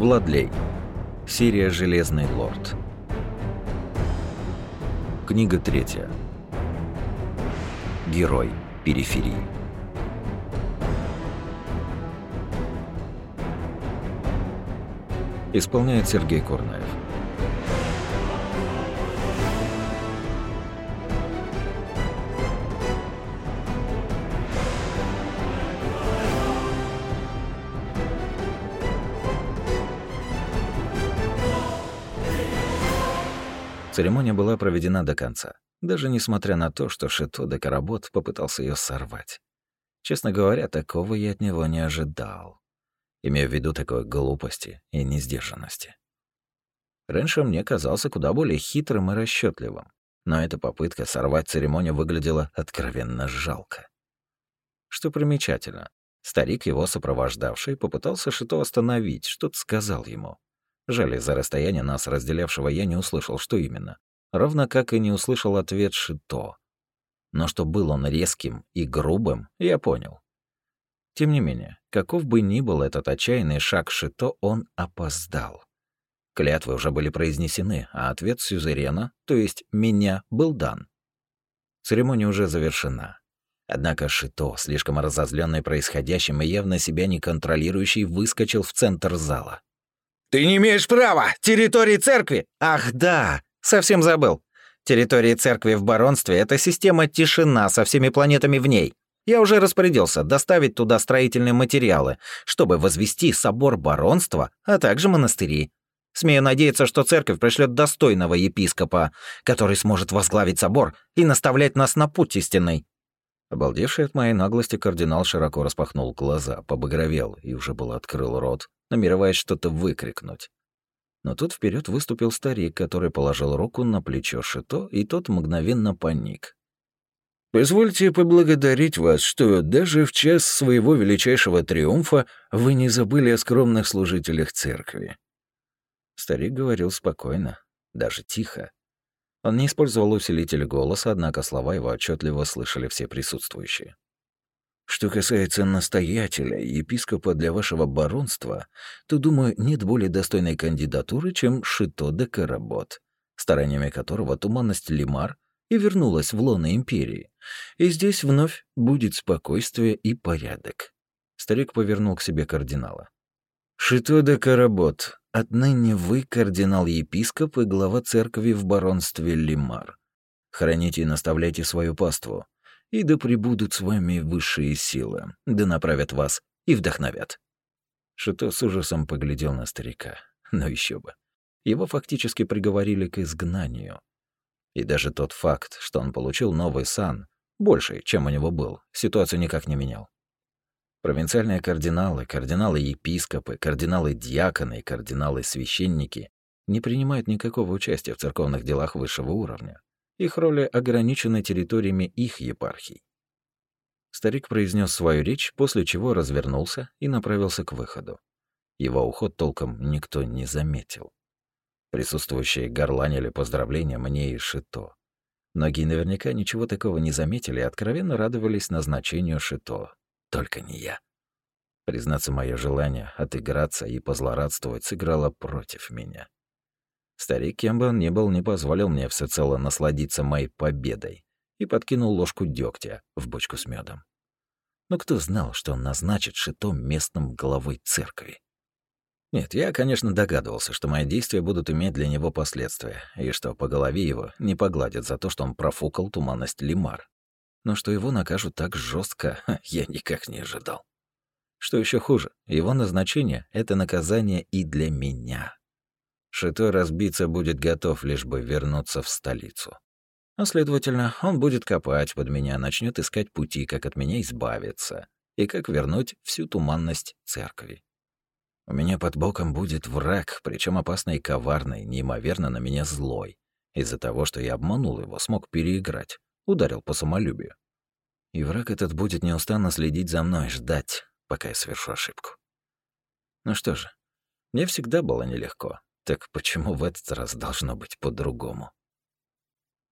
Владлей. Серия «Железный лорд». Книга третья. Герой периферии. Исполняет Сергей Корнаев. Церемония была проведена до конца, даже несмотря на то, что Шито де попытался ее сорвать. Честно говоря, такого я от него не ожидал, имея в виду такой глупости и несдержанности. Раньше мне казался куда более хитрым и расчетливым, но эта попытка сорвать церемонию выглядела откровенно жалко. Что примечательно, старик, его сопровождавший, попытался Шито остановить, что-то сказал ему. Жаль, из-за расстояния нас разделявшего я не услышал, что именно. Равно как и не услышал ответ Шито. Но что был он резким и грубым, я понял. Тем не менее, каков бы ни был этот отчаянный шаг Шито, он опоздал. Клятвы уже были произнесены, а ответ Сюзерена, то есть меня, был дан. Церемония уже завершена. Однако Шито, слишком разозленный происходящим и явно себя не контролирующий, выскочил в центр зала. «Ты не имеешь права! Территории церкви!» «Ах, да! Совсем забыл. Территории церкви в баронстве — это система тишина со всеми планетами в ней. Я уже распорядился доставить туда строительные материалы, чтобы возвести собор баронства, а также монастыри. Смею надеяться, что церковь пришлет достойного епископа, который сможет возглавить собор и наставлять нас на путь истинный». Обалдевший от моей наглости кардинал широко распахнул глаза, побагровел и уже был открыл рот, намереваясь что-то выкрикнуть. Но тут вперед выступил старик, который положил руку на плечо Шито, и тот мгновенно паник. «Позвольте поблагодарить вас, что даже в час своего величайшего триумфа вы не забыли о скромных служителях церкви». Старик говорил спокойно, даже тихо. Он не использовал усилитель голоса, однако слова его отчетливо слышали все присутствующие. Что касается настоятеля, епископа для вашего баронства, то, думаю, нет более достойной кандидатуры, чем Шито де Каработ, стараниями которого туманность Лимар и вернулась в лоно империи. И здесь вновь будет спокойствие и порядок. Старик повернул к себе кардинала. «Шито де Каработ, отныне вы кардинал-епископ и глава церкви в баронстве Лимар. Храните и наставляйте свою паству и да пребудут с вами высшие силы, да направят вас и вдохновят». Шито с ужасом поглядел на старика. Но еще бы. Его фактически приговорили к изгнанию. И даже тот факт, что он получил новый сан, больше, чем у него был, ситуацию никак не менял. Провинциальные кардиналы, кардиналы-епископы, кардиналы-диаконы и кардиналы-священники не принимают никакого участия в церковных делах высшего уровня. Их роли ограничены территориями их епархий. Старик произнес свою речь, после чего развернулся и направился к выходу. Его уход толком никто не заметил. Присутствующие горланили поздравления мне и Шито. Многие наверняка ничего такого не заметили и откровенно радовались назначению Шито. Только не я. Признаться, мое желание отыграться и позлорадствовать сыграло против меня. Старик, кем бы он ни был, не позволил мне всецело насладиться моей победой и подкинул ложку дегтя в бочку с медом. Но кто знал, что он назначит Шито местным главой церкви? Нет, я, конечно, догадывался, что мои действия будут иметь для него последствия, и что по голове его не погладят за то, что он профукал туманность Лимар. Но что его накажут так жестко, я никак не ожидал. Что еще хуже, его назначение — это наказание и для меня. Шитой разбиться будет готов, лишь бы вернуться в столицу. А следовательно, он будет копать под меня, начнет искать пути, как от меня избавиться и как вернуть всю туманность церкви. У меня под боком будет враг, причем опасный и коварный, неимоверно на меня злой. Из-за того, что я обманул его, смог переиграть, ударил по самолюбию. И враг этот будет неустанно следить за мной, ждать, пока я совершу ошибку. Ну что же, мне всегда было нелегко. Так почему в этот раз должно быть по-другому?